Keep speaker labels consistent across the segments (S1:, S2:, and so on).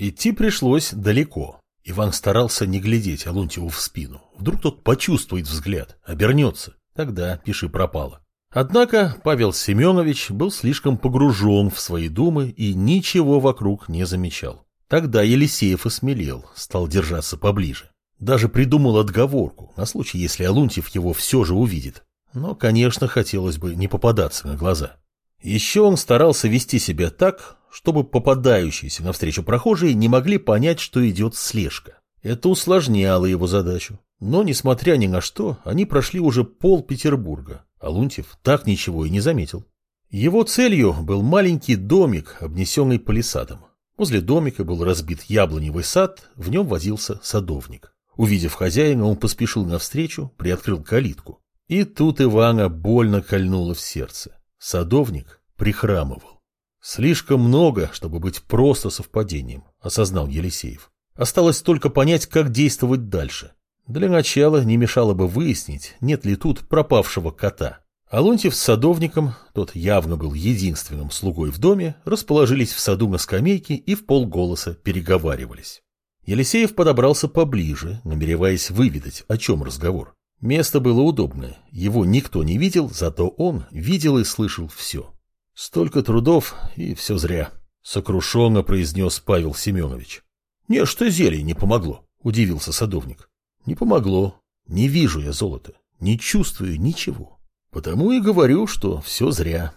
S1: Идти пришлось далеко. Иван старался не глядеть Алунтьеву в спину. Вдруг тот почувствует взгляд, обернется. Тогда пиши пропало. Однако Павел Семенович был слишком погружен в свои думы и ничего вокруг не замечал. Тогда Елисеев осмелел, стал держаться поближе. Даже придумал отговорку, на случай, если Алунтьев его все же увидит. Но, конечно, хотелось бы не попадаться на глаза. Еще он старался вести себя так, чтобы попадающиеся навстречу прохожие не могли понять, что идет слежка. Это усложняло его задачу. Но, несмотря ни на что, они прошли уже пол Петербурга, а Лунтьев так ничего и не заметил. Его целью был маленький домик, обнесенный палисадом. Возле домика был разбит яблоневый сад, в нем возился садовник. Увидев хозяина, он поспешил навстречу, приоткрыл калитку. И тут Ивана больно кольнуло в сердце. Садовник прихрамывал. Слишком много, чтобы быть просто совпадением, осознал Елисеев. Осталось только понять, как действовать дальше. Для начала не мешало бы выяснить, нет ли тут пропавшего кота. Алунтьев с садовником, тот явно был единственным слугой в доме, расположились в саду на скамейке и в полголоса переговаривались. Елисеев подобрался поближе, намереваясь выведать, о чем разговор. Место было удобное, его никто не видел, зато он видел и слышал все. Столько трудов, и все зря, сокрушенно произнес Павел Семенович. Не, что зелье не помогло, удивился садовник. Не помогло, не вижу я золота, не чувствую ничего. Потому и говорю, что все зря.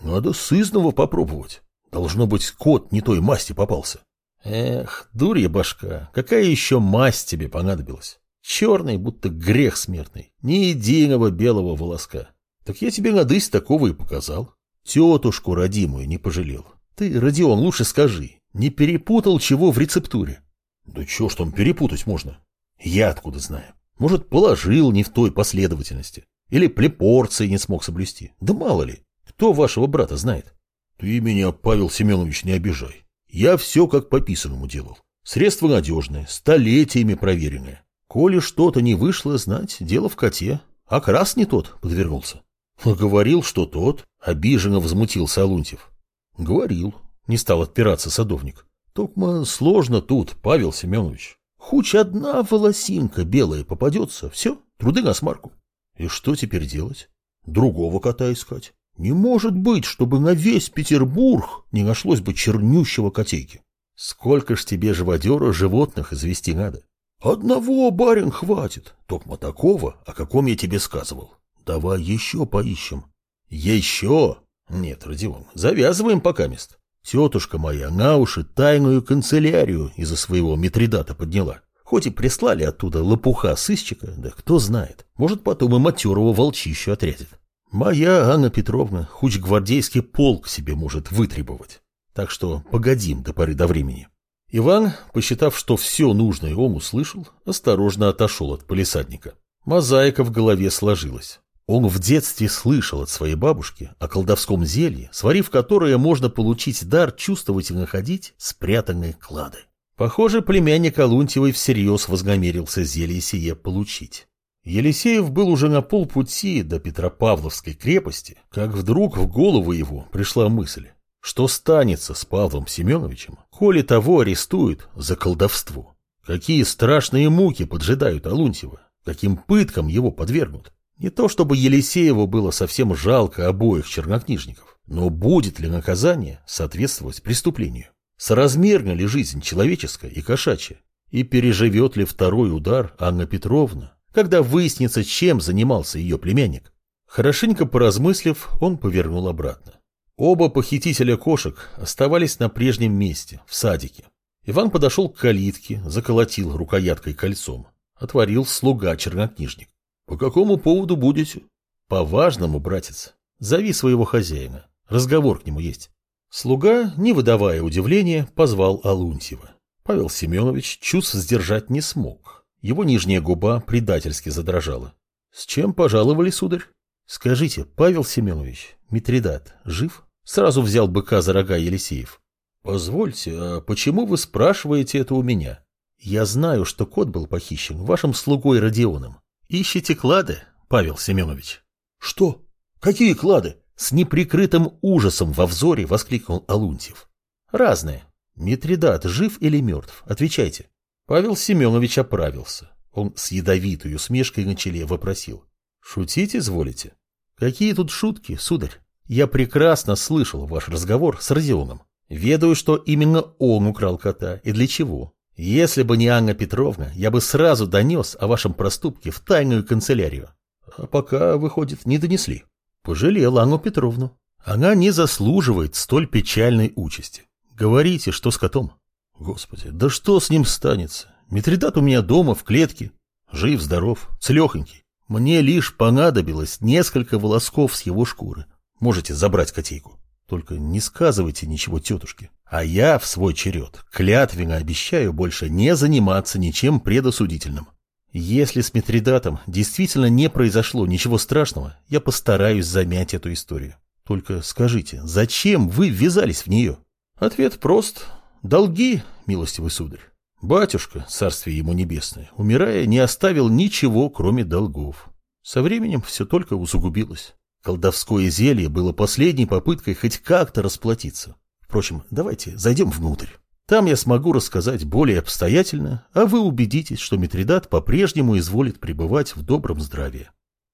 S1: Надо сызного попробовать. Должно быть, кот не той масти попался. Эх, дурья башка, какая еще масть тебе понадобилась? Черный, будто грех смертный, ни единого белого волоска. Так я тебе надысь такого и показал. Тетушку родимую не пожалел. Ты, Родион, лучше скажи, не перепутал чего в рецептуре? Да чего ж там перепутать можно? Я откуда знаю? Может, положил не в той последовательности. Или плепорции не смог соблюсти. Да мало ли. Кто вашего брата знает? Ты меня, Павел Семенович, не обижай. Я все как по писанному делал. Средство надежное, столетиями проверенное. Коли что-то не вышло, знать, дело в коте. А крас не тот подвернулся. Говорил, что тот, обиженно возмутился Алунтьев. Говорил, не стал отпираться садовник. Только сложно тут, Павел Семенович. Хуч одна волосинка белая попадется, все, труды на смарку. И что теперь делать? Другого кота искать. Не может быть, чтобы на весь Петербург не нашлось бы чернющего котейки. Сколько ж тебе живодера животных извести надо? Одного, барин, хватит. Токма такого, о каком я тебе сказывал. Давай еще поищем. Еще? Нет, Родион, завязываем пока мест. Тетушка моя на уши тайную канцелярию из-за своего Митридата подняла. Хоть и прислали оттуда лопуха сыщика, да кто знает. Может, потом и матерого волчищу отрядит. Моя Анна Петровна хуч гвардейский полк себе может вытребовать. Так что погодим до поры до времени. Иван, посчитав, что все нужное он услышал, осторожно отошел от полисадника. Мозаика в голове сложилась. Он в детстве слышал от своей бабушки о колдовском зелье, сварив которое можно получить дар чувствовать и находить спрятанные клады. Похоже, племянник Алунтьевой всерьез вознамерился зелье сие получить. Елисеев был уже на полпути до Петропавловской крепости, как вдруг в голову его пришла мысль, что станется с Павлом Семеновичем, коли того арестуют за колдовство. Какие страшные муки поджидают Алунтьева, каким пыткам его подвергнут. Не то чтобы Елисееву было совсем жалко обоих чернокнижников, но будет ли наказание соответствовать преступлению? Соразмерна ли жизнь человеческая и кошачья? И переживет ли второй удар Анна Петровна, когда выяснится, чем занимался ее племянник? Хорошенько поразмыслив, он повернул обратно. Оба похитителя кошек оставались на прежнем месте, в садике. Иван подошел к калитке, заколотил рукояткой кольцом. Отворил слуга чернокнижник. «По какому поводу будете?» «По важному, братец. Зови своего хозяина. Разговор к нему есть». Слуга, не выдавая удивления, позвал Алунтьева. Павел Семенович чувств сдержать не смог. Его нижняя губа предательски задрожала. «С чем пожаловали, сударь?» «Скажите, Павел Семенович, Митридат жив?» Сразу взял быка за рога Елисеев. «Позвольте, а почему вы спрашиваете это у меня?» «Я знаю, что кот был похищен вашим слугой Родионом. Ищите клады, Павел Семенович. Что? Какие клады? С неприкрытым ужасом во взоре воскликнул Алунтьев. Разные. Митридат жив или мертв? Отвечайте. Павел Семенович оправился. Он с ядовитой усмешкой на челе вопросил. Шутить изволите? Какие тут шутки, сударь? Я прекрасно слышал ваш разговор с Родионом. Ведаю, что именно он украл кота и для чего. Если бы не Анна Петровна, я бы сразу донес о вашем проступке в тайную канцелярию. А пока, выходит, не донесли. Пожалел Анну Петровну. Она не заслуживает столь печальной участи. Говорите, что с котом? Господи, да что с ним станется? Митридат у меня дома, в клетке. Жив-здоров, целехонький. Мне лишь понадобилось несколько волосков с его шкуры. Можете забрать котейку. Только не сказывайте ничего тетушке. А я в свой черед клятвенно обещаю больше не заниматься ничем предосудительным. Если с Митридатом действительно не произошло ничего страшного, я постараюсь замять эту историю. Только скажите, зачем вы ввязались в нее? Ответ прост. Долги, милостивый сударь. Батюшка, царствие ему небесное, умирая, не оставил ничего, кроме долгов. Со временем все только усугубилось. Колдовское зелье было последней попыткой хоть как-то расплатиться. Впрочем, давайте зайдем внутрь. Там я смогу рассказать более обстоятельно, а вы убедитесь, что Митридат по-прежнему изволит пребывать в добром здравии.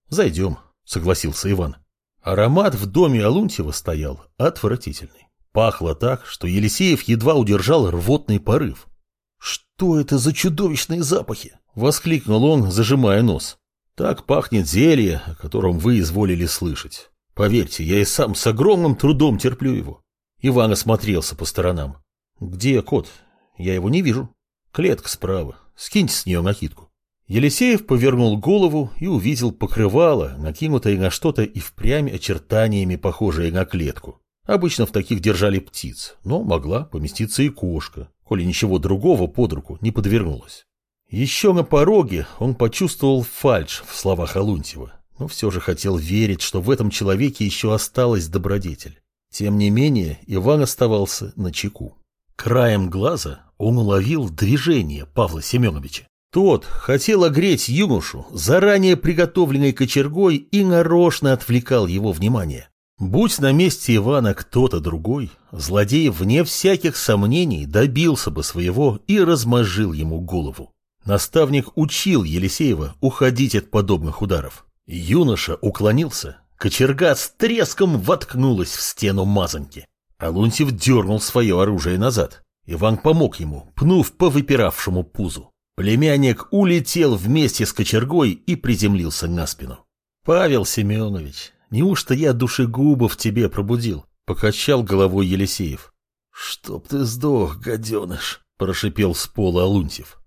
S1: Зайдем, согласился Иван. Аромат в доме Алунтьева стоял отвратительный. Пахло так, что Елисеев едва удержал рвотный порыв. «Что это за чудовищные запахи?» — воскликнул он, зажимая нос. Так пахнет зелье, о котором вы изволили слышать. Поверьте, я и сам с огромным трудом терплю его. Иван осмотрелся по сторонам. Где кот? Я его не вижу. Клетка справа. Скиньте с нее накидку. Елисеев повернул голову и увидел покрывало, накинутое на что-то и впрямь очертаниями похожее на клетку. Обычно в таких держали птиц, но могла поместиться и кошка, коли ничего другого под руку не подвернулось. Еще на пороге он почувствовал фальшь в словах Алунтьева, но все же хотел верить, что в этом человеке еще осталась добродетель. Тем не менее, Иван оставался на чеку. Краем глаза он уловил движение Павла Семеновича. Тот хотел огреть юношу заранее приготовленной кочергой и нарочно отвлекал его внимание. Будь на месте Ивана кто-то другой, злодей, вне всяких сомнений, добился бы своего и размозжил ему голову. Наставник учил Елисеева уходить от подобных ударов. Юноша уклонился. Кочерга с треском воткнулась в стену мазанки. Алунтьев дернул свое оружие назад. Иван помог ему, пнув по выпиравшему пузу. Племянник улетел вместе с кочергой и приземлился на спину. «Павел Семенович, неужто я душегубов тебе пробудил?» — покачал головой Елисеев. «Чтоб ты сдох, гаденыш!» — прошипел с пола Алунтьев.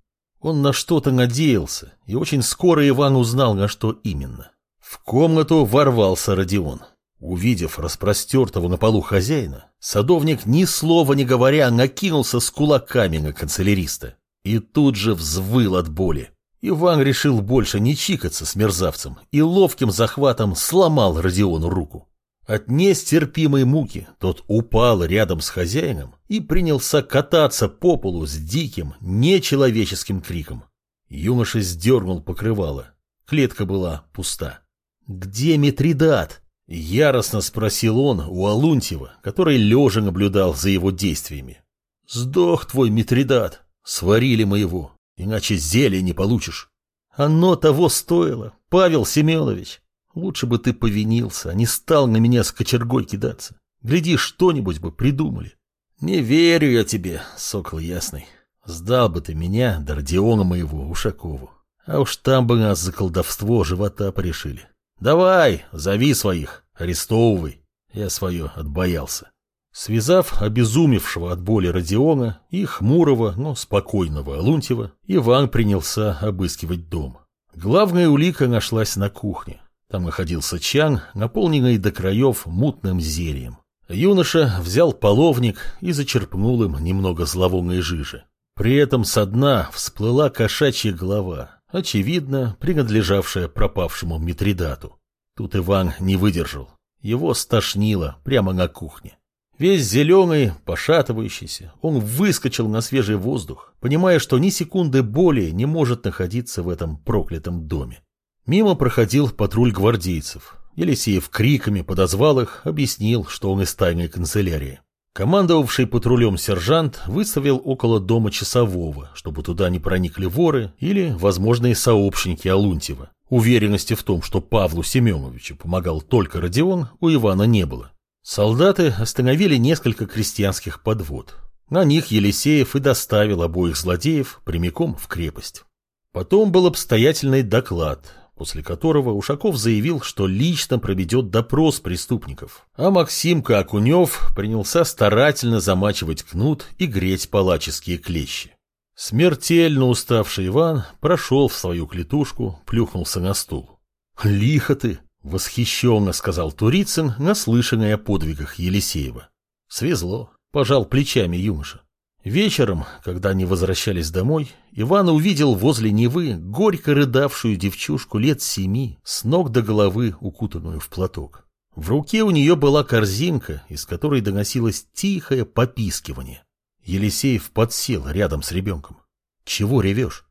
S1: Он на что-то надеялся, и очень скоро Иван узнал, на что именно. В комнату ворвался Родион. Увидев распростертого на полу хозяина, садовник, ни слова не говоря, накинулся с кулаками на канцеляриста. И тут же взвыл от боли. Иван решил больше не чикаться с мерзавцем и ловким захватом сломал Родиону руку. От нестерпимой муки тот упал рядом с хозяином и принялся кататься по полу с диким, нечеловеческим криком. Юноша сдернул покрывало. Клетка была пуста. «Где Митридат?» — яростно спросил он у Алунтьева, который лежа наблюдал за его действиями. «Сдох твой Митридат! Сварили мы его, иначе зелья не получишь!» «Оно того стоило, Павел Семенович!» Лучше бы ты повинился, а не стал на меня с кочергой кидаться. Гляди, что-нибудь бы придумали. Не верю я тебе, сокол ясный. Сдал бы ты меня, да Родиона моего, Ушакову. А уж там бы нас за колдовство живота порешили. Давай, зови своих, арестовывай. Я свое отбоялся. Связав обезумевшего от боли Родиона и хмурого, но спокойного Алунтьева, Иван принялся обыскивать дом. Главная улика нашлась на кухне. Там находился чан, наполненный до краев мутным зельем. Юноша взял половник и зачерпнул им немного зловонной жижи. При этом со дна всплыла кошачья голова, очевидно, принадлежавшая пропавшему Митридату. Тут Иван не выдержал. Его стошнило прямо на кухне. Весь зеленый, пошатывающийся, он выскочил на свежий воздух, понимая, что ни секунды более не может находиться в этом проклятом доме. Мимо проходил патруль гвардейцев. Елисеев криками подозвал их, объяснил, что он из тайной канцелярии. Командовавший патрулем сержант выставил около дома часового, чтобы туда не проникли воры или возможные сообщники Алунтьева. Уверенности в том, что Павлу Семеновичу помогал только Родион, у Ивана не было. Солдаты остановили несколько крестьянских подвод. На них Елисеев и доставил обоих злодеев прямиком в крепость. Потом был обстоятельный доклад, после которого Ушаков заявил, что лично проведет допрос преступников, а Максимка Акунев принялся старательно замачивать кнут и греть палаческие клещи. Смертельно уставший Иван прошел в свою клетушку, плюхнулся на стул. «Лихо ты!» — восхищенно сказал Турицын, наслышанный о подвигах Елисеева. «Свезло», — пожал плечами юноша. Вечером, когда они возвращались домой, Иван увидел возле Невы горько рыдавшую девчушку лет семи, с ног до головы укутанную в платок. В руке у нее была корзинка, из которой доносилось тихое попискивание. Елисеев подсел рядом с ребенком. «Чего ревешь?»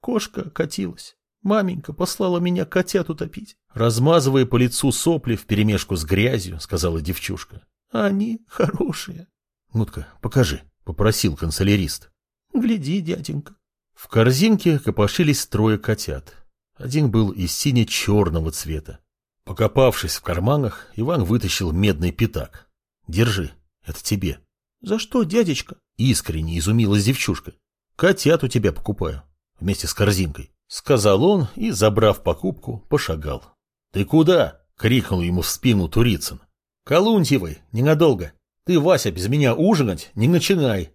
S1: «Кошка катилась. Маменька послала меня котят утопить». Размазывая по лицу сопли вперемешку с грязью, сказала девчушка. «Они хорошие». «Ну-ка, покажи». — попросил канцелярист. «Гляди, дяденька». В корзинке копошились трое котят. Один был из сине-черного цвета. Покопавшись в карманах, Иван вытащил медный пятак. «Держи, это тебе». «За что, дядечка?» — искренне изумилась девчушка. «Котят у тебя покупаю, вместе с корзинкой», — сказал он и, забрав покупку, пошагал. «Ты куда?» — крикнул ему в спину Турицын. «Колунтьевой, ненадолго. Ты, Вася, без меня ужинать не начинай.